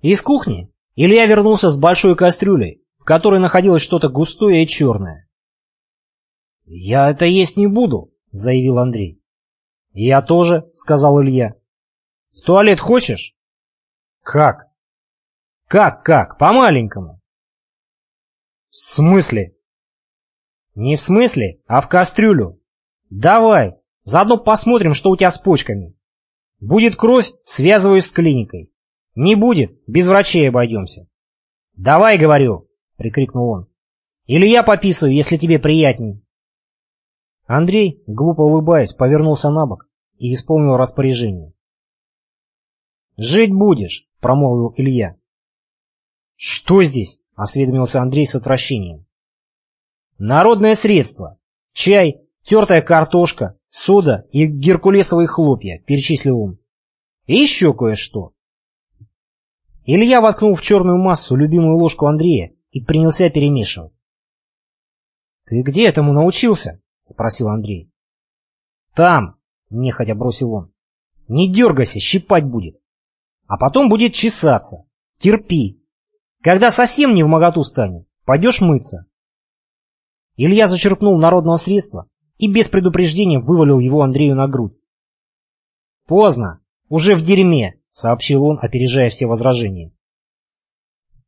Из кухни Илья вернулся с большой кастрюлей, в которой находилось что-то густое и черное. «Я это есть не буду», — заявил Андрей. «Я тоже», — сказал Илья. «В туалет хочешь?» «Как?» «Как, как? По-маленькому». «В смысле?» «Не в смысле, а в кастрюлю. Давай, заодно посмотрим, что у тебя с почками. Будет кровь, связываюсь с клиникой. Не будет, без врачей обойдемся». «Давай, говорю», — прикрикнул он. «Или я пописываю, если тебе приятней». Андрей, глупо улыбаясь, повернулся на бок и исполнил распоряжение. «Жить будешь», — промолвил Илья. «Что здесь?» — осведомился Андрей с отвращением. «Народное средство. Чай, тертая картошка, сода и геркулесовые хлопья», — перечислил он. «И еще кое-что». Илья воткнул в черную массу любимую ложку Андрея и принялся перемешивать. «Ты где этому научился?» — спросил Андрей. «Там», — нехотя бросил он. «Не дергайся, щипать будет. А потом будет чесаться. Терпи. Когда совсем не в моготу станет, пойдешь мыться». Илья зачерпнул народного средства и без предупреждения вывалил его Андрею на грудь. «Поздно. Уже в дерьме», — сообщил он, опережая все возражения.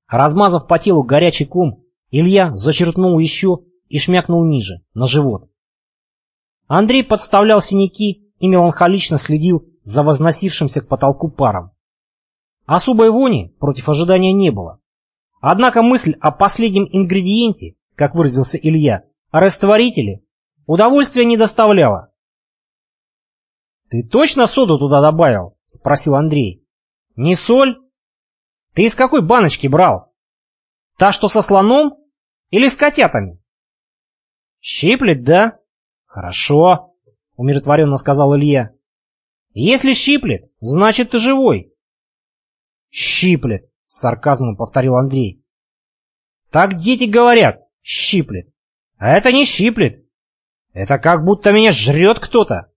Размазав по телу горячий ком, Илья зачерпнул еще и шмякнул ниже, на живот. Андрей подставлял синяки и меланхолично следил за возносившимся к потолку паром. Особой вони против ожидания не было. Однако мысль о последнем ингредиенте, как выразился Илья, о растворителе, удовольствия не доставляла. «Ты точно соду туда добавил?» — спросил Андрей. «Не соль? Ты из какой баночки брал? Та, что со слоном? Или с котятами?» «Щиплет, да?» «Хорошо», — умиротворенно сказал Илья. «Если щиплет, значит ты живой». «Щиплет», — с сарказмом повторил Андрей. «Так дети говорят, щиплет. А это не щиплет. Это как будто меня жрет кто-то».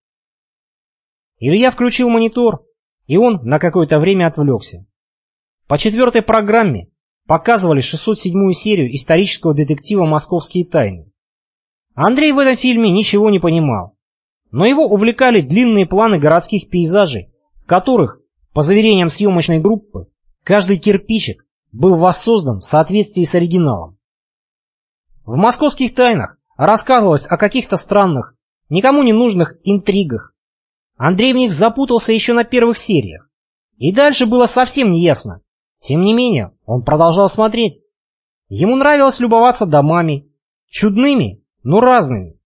Илья включил монитор, и он на какое-то время отвлекся. По четвертой программе показывали 607-ю серию исторического детектива «Московские тайны». Андрей в этом фильме ничего не понимал, но его увлекали длинные планы городских пейзажей, в которых, по заверениям съемочной группы, каждый кирпичик был воссоздан в соответствии с оригиналом. В «Московских тайнах» рассказывалось о каких-то странных, никому не нужных интригах. Андрей в них запутался еще на первых сериях, и дальше было совсем неясно. Тем не менее, он продолжал смотреть. Ему нравилось любоваться домами, чудными но разными.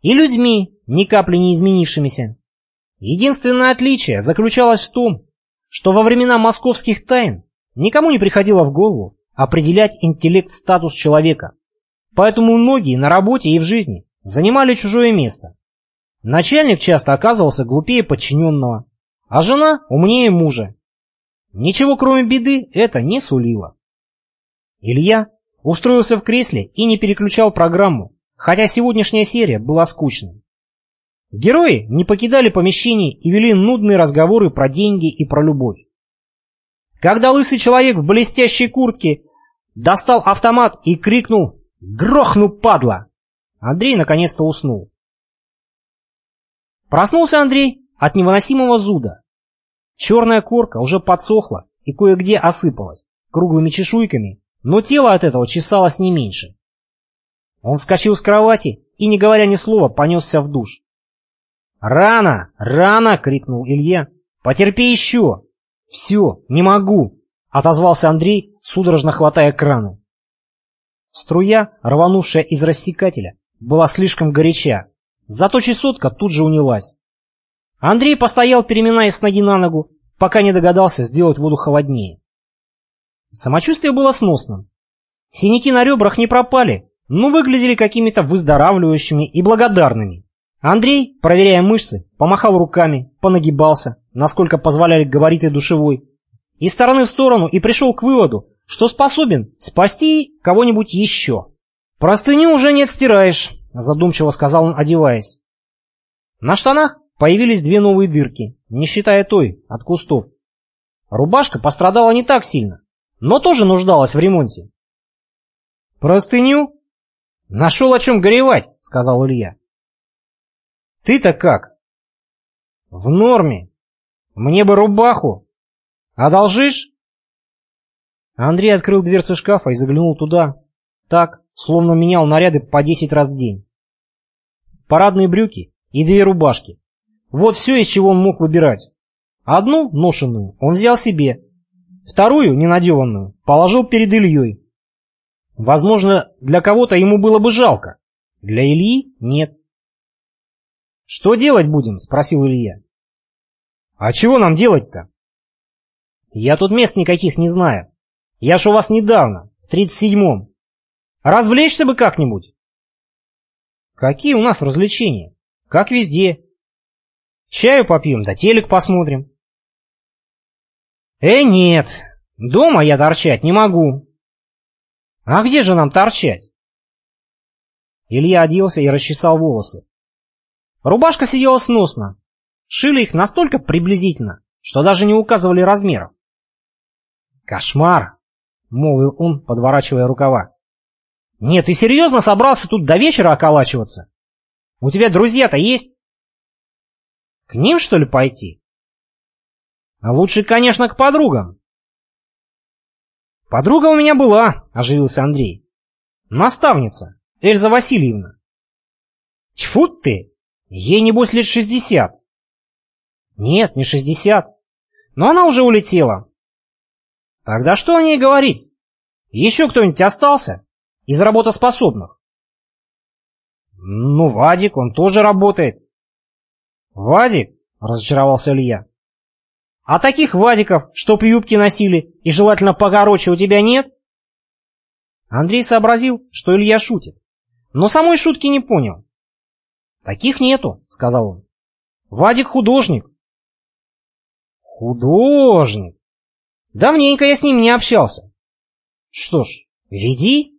И людьми, ни капли не изменившимися. Единственное отличие заключалось в том, что во времена московских тайн никому не приходило в голову определять интеллект-статус человека. Поэтому многие на работе и в жизни занимали чужое место. Начальник часто оказывался глупее подчиненного, а жена умнее мужа. Ничего кроме беды это не сулило. Илья устроился в кресле и не переключал программу, хотя сегодняшняя серия была скучной. Герои не покидали помещений и вели нудные разговоры про деньги и про любовь. Когда лысый человек в блестящей куртке достал автомат и крикнул «Грохну, падла!», Андрей наконец-то уснул. Проснулся Андрей от невыносимого зуда. Черная корка уже подсохла и кое-где осыпалась круглыми чешуйками, но тело от этого чесалось не меньше. Он вскочил с кровати и, не говоря ни слова, понесся в душ. «Рано! Рано!» — крикнул Илья. «Потерпи еще!» «Все, не могу!» — отозвался Андрей, судорожно хватая краны. Струя, рванувшая из рассекателя, была слишком горяча, зато чесотка тут же унялась. Андрей постоял, переминаясь с ноги на ногу, пока не догадался сделать воду холоднее. Самочувствие было сносным. Синяки на ребрах не пропали, но выглядели какими-то выздоравливающими и благодарными. Андрей, проверяя мышцы, помахал руками, понагибался, насколько позволяли габариты душевой, из стороны в сторону и пришел к выводу, что способен спасти кого-нибудь еще. «Простыню уже не отстираешь», — задумчиво сказал он, одеваясь. На штанах появились две новые дырки, не считая той, от кустов. Рубашка пострадала не так сильно, но тоже нуждалась в ремонте. «Простыню?» «Нашел о чем горевать», — сказал Илья. «Ты-то как?» «В норме. Мне бы рубаху. Одолжишь?» Андрей открыл дверцы шкафа и заглянул туда, так, словно менял наряды по десять раз в день. Парадные брюки и две рубашки. Вот все, из чего он мог выбирать. Одну, ношенную, он взял себе. Вторую, ненадеванную, положил перед Ильей. Возможно, для кого-то ему было бы жалко. Для Ильи нет. «Что делать будем?» — спросил Илья. «А чего нам делать-то?» «Я тут мест никаких не знаю. Я ж у вас недавно, в тридцать седьмом. Развлечься бы как-нибудь. Какие у нас развлечения? Как везде. Чаю попьем, да телек посмотрим. Э, нет, дома я торчать не могу. А где же нам торчать? Илья оделся и расчесал волосы. Рубашка сидела сносно. Шили их настолько приблизительно, что даже не указывали размеров. Кошмар! — молвил он, подворачивая рукава. «Нет, ты серьезно собрался тут до вечера околачиваться? У тебя друзья-то есть?» «К ним, что ли, пойти?» «А лучше, конечно, к подругам». «Подруга у меня была», — оживился Андрей. «Наставница, Эльза Васильевна». «Тьфу ты! Ей, небось, лет шестьдесят». «Нет, не шестьдесят. Но она уже улетела. Тогда что о ней говорить? Еще кто-нибудь остался? Из работоспособных? Ну, Вадик, он тоже работает. Вадик? Разочаровался Илья. А таких Вадиков, чтоб юбки носили, и желательно покороче, у тебя нет? Андрей сообразил, что Илья шутит, но самой шутки не понял. «Таких нету», — сказал он. «Вадик художник». «Художник», Давненько я с ним не общался. Что ж, веди.